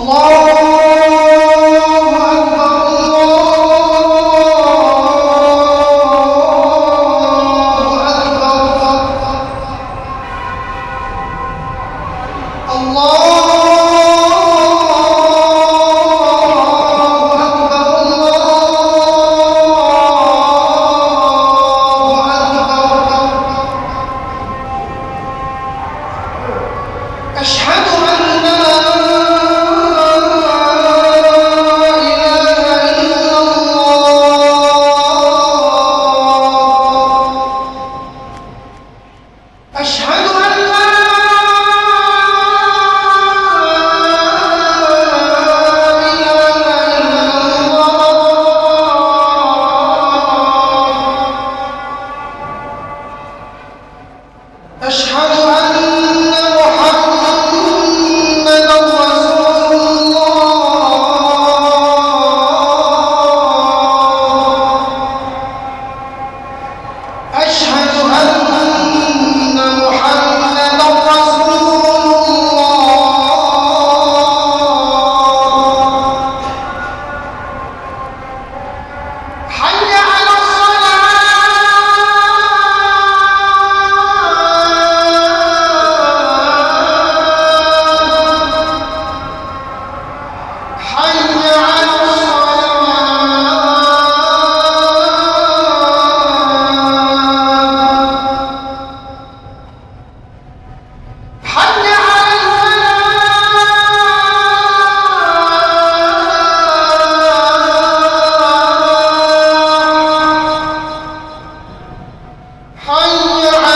Allah Allah